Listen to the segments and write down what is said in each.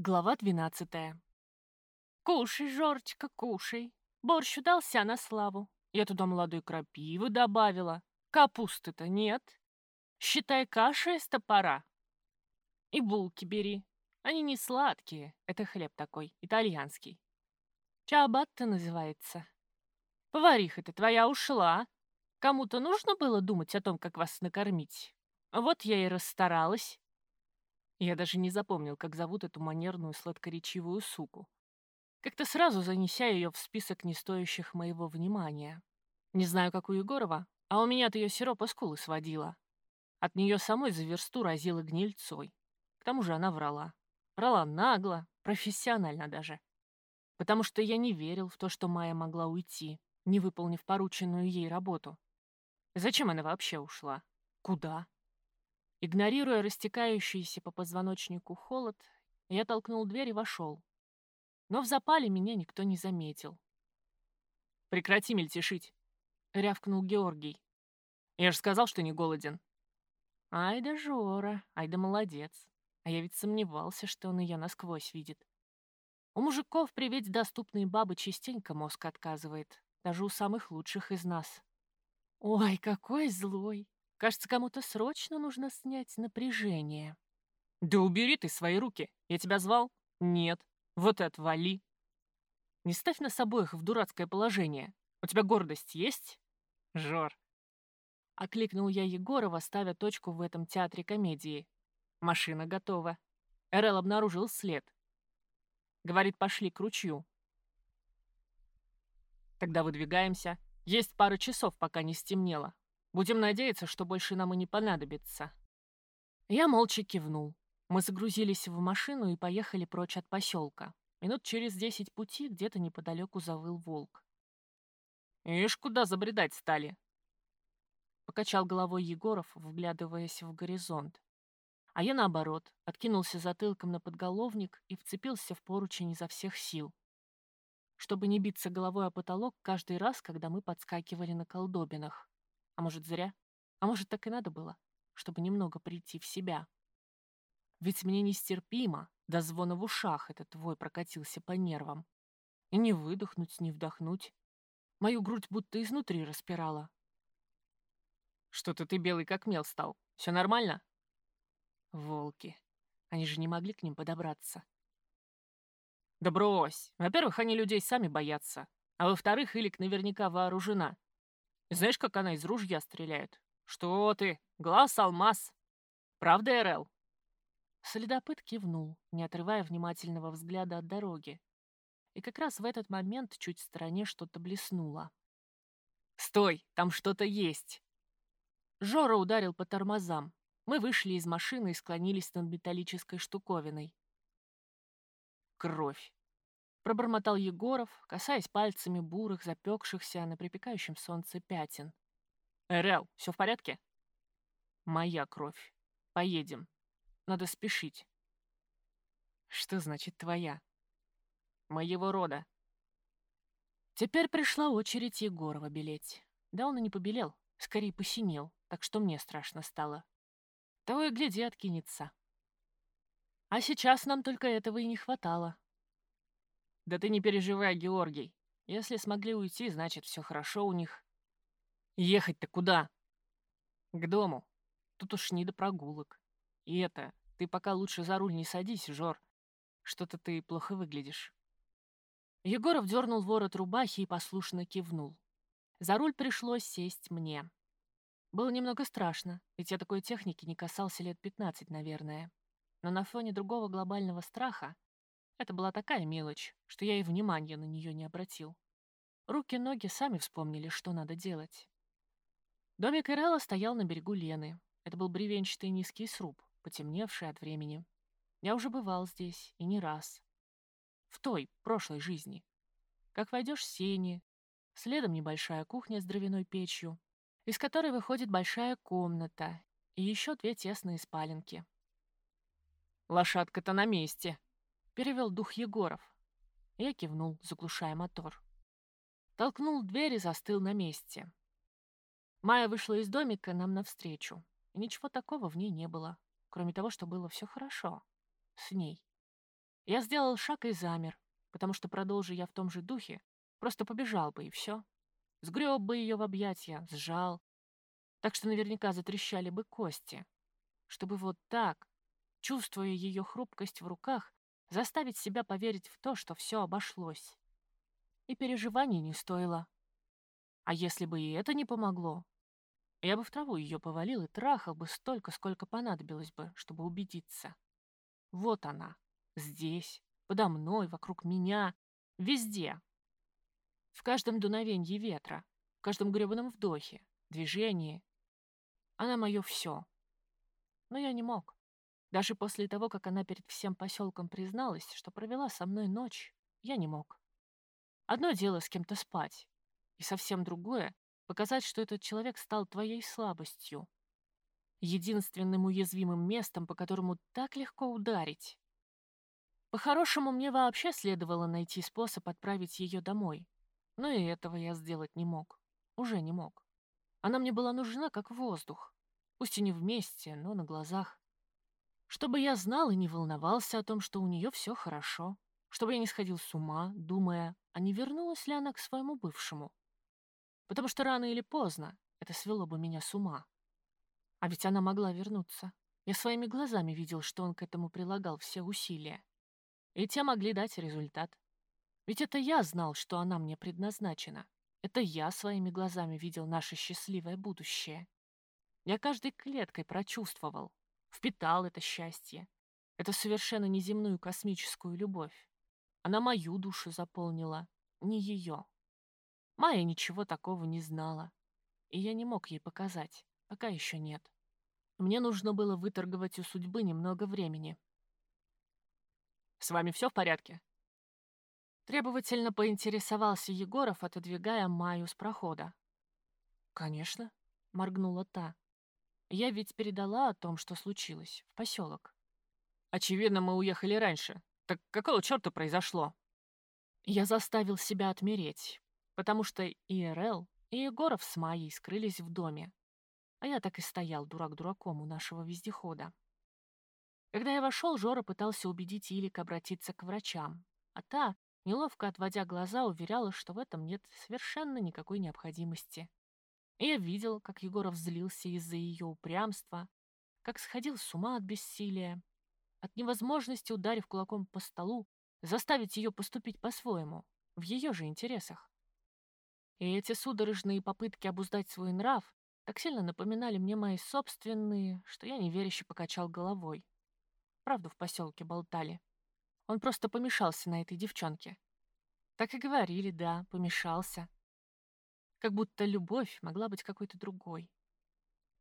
Глава двенадцатая. «Кушай, Жорочка, кушай. Борщ удался на славу. Я туда молодой крапивы добавила. Капусты-то нет. Считай, каша из топора. И булки бери. Они не сладкие. Это хлеб такой, итальянский. Чабатта называется. Повариха-то твоя ушла. Кому-то нужно было думать о том, как вас накормить. Вот я и расстаралась. Я даже не запомнил, как зовут эту манерную сладкоречивую суку. Как-то сразу занеся ее в список не стоящих моего внимания. Не знаю, как у Егорова, а у меня-то ее сиропа скулы сводила. От нее самой за версту разила гнильцой. К тому же она врала. Врала нагло, профессионально даже. Потому что я не верил в то, что Майя могла уйти, не выполнив порученную ей работу. Зачем она вообще ушла? Куда? Игнорируя растекающийся по позвоночнику холод, я толкнул дверь и вошел. Но в запале меня никто не заметил. «Прекрати мельтешить!» — рявкнул Георгий. «Я же сказал, что не голоден». «Ай да Жора, ай да молодец. А я ведь сомневался, что он ее насквозь видит. У мужиков приведь доступные бабы частенько мозг отказывает, даже у самых лучших из нас. Ой, какой злой! Кажется, кому-то срочно нужно снять напряжение. Да убери ты свои руки. Я тебя звал? Нет. Вот и отвали. Не ставь нас обоих в дурацкое положение. У тебя гордость есть? Жор. Окликнул я Егорова, ставя точку в этом театре комедии. Машина готова. Эрел обнаружил след. Говорит, пошли к ручью. Тогда выдвигаемся. Есть пара часов, пока не стемнело. Будем надеяться, что больше нам и не понадобится». Я молча кивнул. Мы загрузились в машину и поехали прочь от поселка. Минут через десять пути где-то неподалеку завыл волк. «Ишь, куда забредать стали?» Покачал головой Егоров, вглядываясь в горизонт. А я, наоборот, откинулся затылком на подголовник и вцепился в поручень изо всех сил, чтобы не биться головой о потолок каждый раз, когда мы подскакивали на колдобинах. А может, зря? А может, так и надо было, чтобы немного прийти в себя? Ведь мне нестерпимо, до звона в ушах этот твой прокатился по нервам. И не выдохнуть, не вдохнуть. Мою грудь будто изнутри распирала. Что-то ты белый как мел стал. Все нормально? Волки. Они же не могли к ним подобраться. Да брось. Во-первых, они людей сами боятся. А во-вторых, Илик наверняка вооружена. Знаешь, как она из ружья стреляет? Что ты? Глаз алмаз. Правда, РЛ? Следопыт кивнул, не отрывая внимательного взгляда от дороги. И как раз в этот момент чуть в стороне что-то блеснуло. «Стой! Там что-то есть!» Жора ударил по тормозам. Мы вышли из машины и склонились над металлической штуковиной. Кровь пробормотал Егоров, касаясь пальцами бурых, запекшихся на припекающем солнце пятен. «Эрел, все в порядке?» «Моя кровь. Поедем. Надо спешить». «Что значит твоя?» «Моего рода». Теперь пришла очередь Егорова белеть. Да он и не побелел, скорее посинел, так что мне страшно стало. Того и гляди откинется. А сейчас нам только этого и не хватало. Да ты не переживай, Георгий. Если смогли уйти, значит, все хорошо у них. Ехать-то куда? К дому. Тут уж не до прогулок. И это, ты пока лучше за руль не садись, Жор. Что-то ты плохо выглядишь. Егоров дернул ворот рубахи и послушно кивнул. За руль пришлось сесть мне. Было немного страшно, ведь я такой техники не касался лет 15, наверное. Но на фоне другого глобального страха это была такая мелочь, что я и внимания на нее не обратил. Руки-ноги сами вспомнили, что надо делать. Домик Ирелла стоял на берегу Лены. Это был бревенчатый низкий сруб, потемневший от времени. Я уже бывал здесь, и не раз. В той, прошлой жизни. Как войдешь в сени, следом небольшая кухня с дровяной печью, из которой выходит большая комната и еще две тесные спаленки. «Лошадка-то на месте», Перевел дух Егоров. Я кивнул, заглушая мотор. Толкнул дверь и застыл на месте. Майя вышла из домика нам навстречу. И ничего такого в ней не было, кроме того, что было все хорошо. С ней. Я сделал шаг и замер, потому что, продолжи я в том же духе, просто побежал бы и все. Сгреб бы ее в объятья, сжал, так что наверняка затрещали бы кости. Чтобы вот так, чувствуя ее хрупкость в руках, заставить себя поверить в то, что все обошлось. И переживаний не стоило. А если бы и это не помогло, я бы в траву ее повалил и трахал бы столько, сколько понадобилось бы, чтобы убедиться. Вот она, здесь, подо мной, вокруг меня, везде. В каждом дуновении ветра, в каждом гребаном вдохе, движении. Она мое все. Но я не мог. Даже после того, как она перед всем поселком призналась, что провела со мной ночь, я не мог. Одно дело с кем-то спать, и совсем другое — показать, что этот человек стал твоей слабостью. Единственным уязвимым местом, по которому так легко ударить. По-хорошему, мне вообще следовало найти способ отправить ее домой. Но и этого я сделать не мог. Уже не мог. Она мне была нужна, как воздух. Пусть и не вместе, но на глазах. Чтобы я знал и не волновался о том, что у нее все хорошо. Чтобы я не сходил с ума, думая, а не вернулась ли она к своему бывшему. Потому что рано или поздно это свело бы меня с ума. А ведь она могла вернуться. Я своими глазами видел, что он к этому прилагал все усилия. И те могли дать результат. Ведь это я знал, что она мне предназначена. Это я своими глазами видел наше счастливое будущее. Я каждой клеткой прочувствовал, впитал это счастье, эту совершенно неземную космическую любовь. Она мою душу заполнила, не ее. Майя ничего такого не знала, и я не мог ей показать, пока еще нет. Мне нужно было выторговать у судьбы немного времени. «С вами все в порядке?» Требовательно поинтересовался Егоров, отодвигая Майю с прохода. «Конечно», — моргнула та. Я ведь передала о том, что случилось, в поселок. Очевидно, мы уехали раньше. Так какого черта произошло? Я заставил себя отмереть, потому что и ИРЛ, и Егоров с Майей скрылись в доме. А я так и стоял дурак дураком у нашего вездехода. Когда я вошел, Жора пытался убедить Илик обратиться к врачам, а та, неловко отводя глаза, уверяла, что в этом нет совершенно никакой необходимости. Я видел, как Егоров злился из-за ее упрямства, как сходил с ума от бессилия, от невозможности, ударив кулаком по столу, заставить ее поступить по-своему, в ее же интересах. И эти судорожные попытки обуздать свой нрав так сильно напоминали мне мои собственные, что я неверяще покачал головой. Правду в поселке болтали. Он просто помешался на этой девчонке. Так и говорили, да, помешался. Как будто любовь могла быть какой-то другой.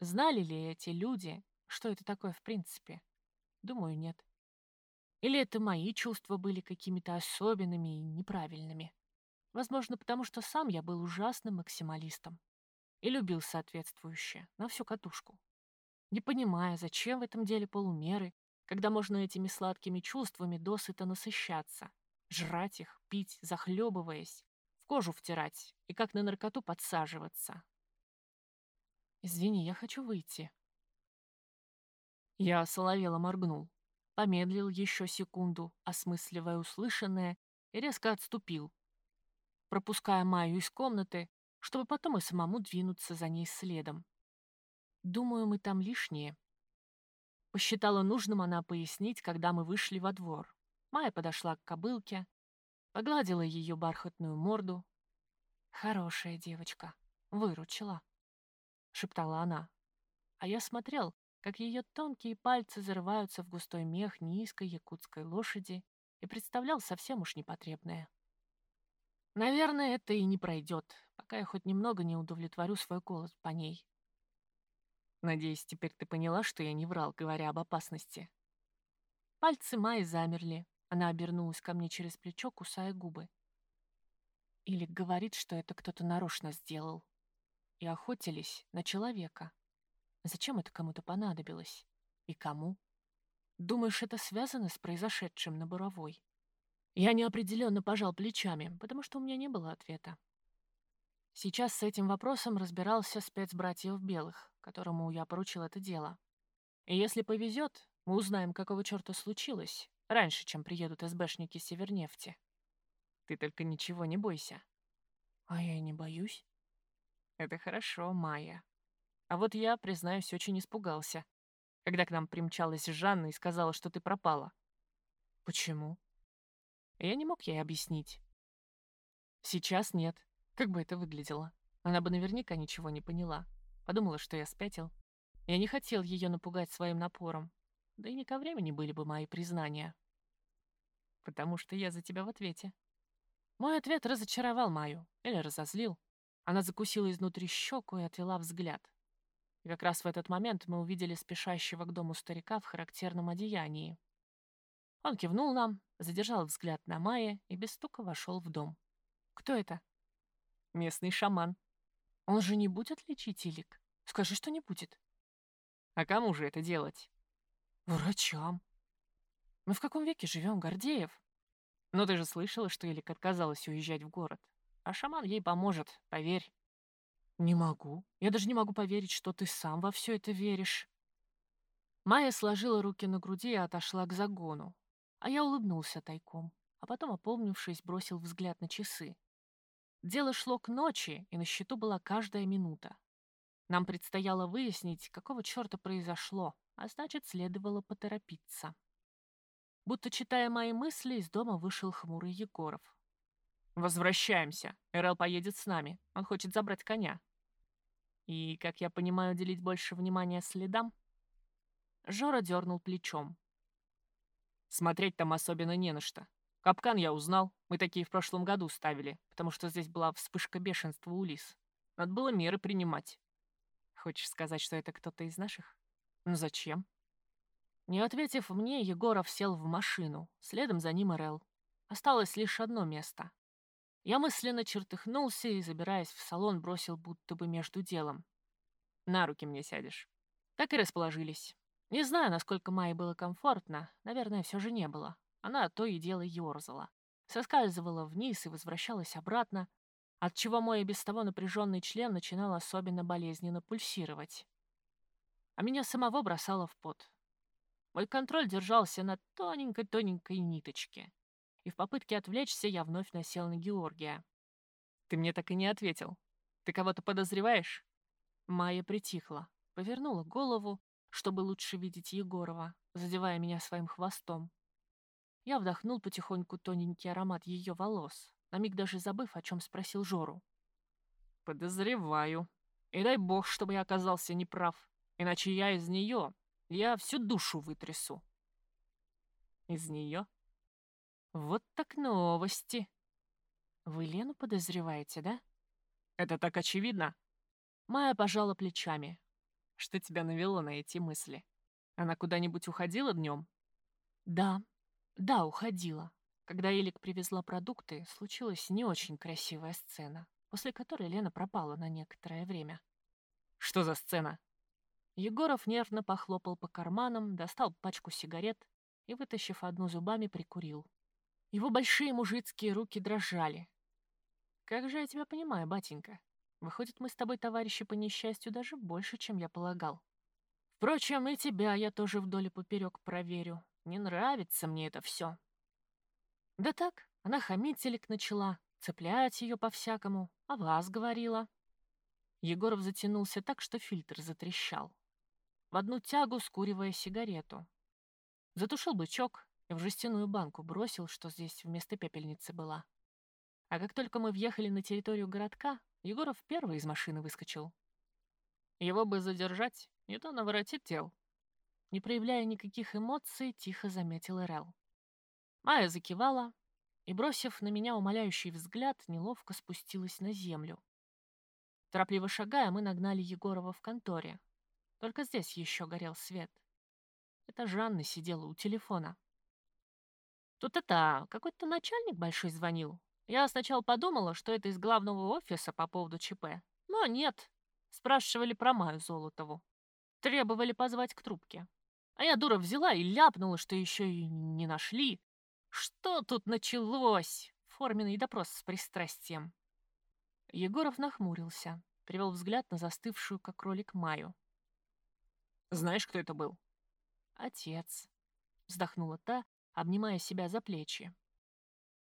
Знали ли эти люди, что это такое в принципе? Думаю, нет. Или это мои чувства были какими-то особенными и неправильными? Возможно, потому что сам я был ужасным максималистом и любил соответствующее, на всю катушку. Не понимая, зачем в этом деле полумеры, когда можно этими сладкими чувствами досыта насыщаться, жрать их, пить, захлебываясь, кожу втирать и как на наркоту подсаживаться. «Извини, я хочу выйти». Я соловело моргнул, помедлил еще секунду, осмысливая услышанное, и резко отступил, пропуская Майю из комнаты, чтобы потом и самому двинуться за ней следом. «Думаю, мы там лишние». Посчитала нужным она пояснить, когда мы вышли во двор. Майя подошла к кобылке, Погладила ее бархатную морду. «Хорошая девочка, выручила», — шептала она. А я смотрел, как ее тонкие пальцы зарываются в густой мех низкой якутской лошади и представлял совсем уж непотребное. Наверное, это и не пройдет, пока я хоть немного не удовлетворю свой голос по ней. Надеюсь, теперь ты поняла, что я не врал, говоря об опасности. Пальцы Майи замерли, она обернулась ко мне через плечо, кусая губы. Или говорит, что это кто-то нарочно сделал. И охотились на человека. Зачем это кому-то понадобилось? И кому? Думаешь, это связано с произошедшим на Буровой? Я неопределенно пожал плечами, потому что у меня не было ответа. Сейчас с этим вопросом разбирался спецбратьев Белых, которому я поручил это дело. И если повезет, мы узнаем, какого черта случилось, раньше, чем приедут СБшники Севернефти. Ты только ничего не бойся. А я не боюсь. Это хорошо, Майя. А вот я, признаюсь, очень испугался, когда к нам примчалась Жанна и сказала, что ты пропала. Почему? Я не мог ей объяснить. Сейчас нет. Как бы это выглядело? Она бы наверняка ничего не поняла. Подумала, что я спятил. Я не хотел ее напугать своим напором. Да и не ко времени были бы мои признания. Потому что я за тебя в ответе. Мой ответ разочаровал Маю. Или разозлил. Она закусила изнутри щеку и отвела взгляд. И как раз в этот момент мы увидели спешащего к дому старика в характерном одеянии. Он кивнул нам, задержал взгляд на Майе и без стука вошел в дом. «Кто это?» «Местный шаман». «Он же не будет лечить Илик? Скажи, что не будет». «А кому же это делать?» «Врачам». «Мы в каком веке живем, Гордеев?» «Ну ты же слышала, что Илик отказалась уезжать в город. А шаман ей поможет, поверь». «Не могу. Я даже не могу поверить, что ты сам во все это веришь». Майя сложила руки на груди и отошла к загону. А я улыбнулся тайком, а потом, опомнившись, бросил взгляд на часы. Дело шло к ночи, и на счету была каждая минута. Нам предстояло выяснить, какого черта произошло, а значит, следовало поторопиться. Будто читая мои мысли, из дома вышел хмурый Егоров. «Возвращаемся. Эрел поедет с нами. Он хочет забрать коня». «И, как я понимаю, уделить больше внимания следам?» Жора дернул плечом. «Смотреть там особенно не на что. Капкан я узнал. Мы такие в прошлом году ставили, потому что здесь была вспышка бешенства у лис. Надо было меры принимать. Хочешь сказать, что это кто-то из наших? Ну зачем? Не ответив мне, Егоров сел в машину. Следом за ним Эрел. Осталось лишь одно место. Я мысленно чертыхнулся и, забираясь в салон, бросил будто бы между делом. «На руки мне сядешь». Так и расположились. Не знаю, насколько Майе было комфортно. Наверное, все же не было. Она то и дело ерзала. Соскальзывала вниз и возвращалась обратно, отчего мой и без того напряженный член начинал особенно болезненно пульсировать. А меня самого бросало в пот. Мой контроль держался на тоненькой-тоненькой ниточке. И в попытке отвлечься я вновь насел на Георгия. «Ты мне так и не ответил. Ты кого-то подозреваешь?» Майя притихла, повернула голову, чтобы лучше видеть Егорова, задевая меня своим хвостом. Я вдохнул потихоньку тоненький аромат ее волос, на миг даже забыв, о чем спросил Жору. «Подозреваю. И дай бог, чтобы я оказался неправ. Иначе я из нее, я всю душу вытрясу». «Из нее?» «Вот так новости!» «Вы Лену подозреваете, да?» «Это так очевидно!» Майя пожала плечами. «Что тебя навело на эти мысли? Она куда-нибудь уходила днем?» «Да, да, уходила. Когда Элик привезла продукты, случилась не очень красивая сцена, после которой Лена пропала на некоторое время. «Что за сцена?» Егоров нервно похлопал по карманам, достал пачку сигарет и, вытащив одну зубами, прикурил. Его большие мужицкие руки дрожали. «Как же я тебя понимаю, батенька? Выходит, мы с тобой, товарищи, по несчастью, даже больше, чем я полагал. Впрочем, и тебя я тоже вдоль и поперек проверю. Не нравится мне это все. Да так, она хамить Элик начала, цеплять ее по-всякому, а вас говорила. Егоров затянулся так, что фильтр затрещал. В одну тягу скуривая сигарету. Затушил бычок и в жестяную банку бросил, что здесь вместо пепельницы была. А как только мы въехали на территорию городка, Егоров первый из машины выскочил. Его бы задержать, не то наворотит тел. Не проявляя никаких эмоций, тихо заметил Эрел. Майя закивала и, бросив на меня умоляющий взгляд, неловко спустилась на землю. Торопливо шагая, мы нагнали Егорова в конторе. Только здесь еще горел свет. Это Жанна сидела у телефона. Тут это, какой-то начальник большой звонил. Я сначала подумала, что это из главного офиса по поводу ЧП. Но нет. Спрашивали про Маю Золотову. Требовали позвать к трубке. А я, дура, взяла и ляпнула, что еще и не нашли. Что тут началось? Форменный допрос с пристрастием. Егоров нахмурился, привел взгляд на застывшую, как кролик, Маю. «Знаешь, кто это был?» «Отец», — вздохнула та обнимая себя за плечи.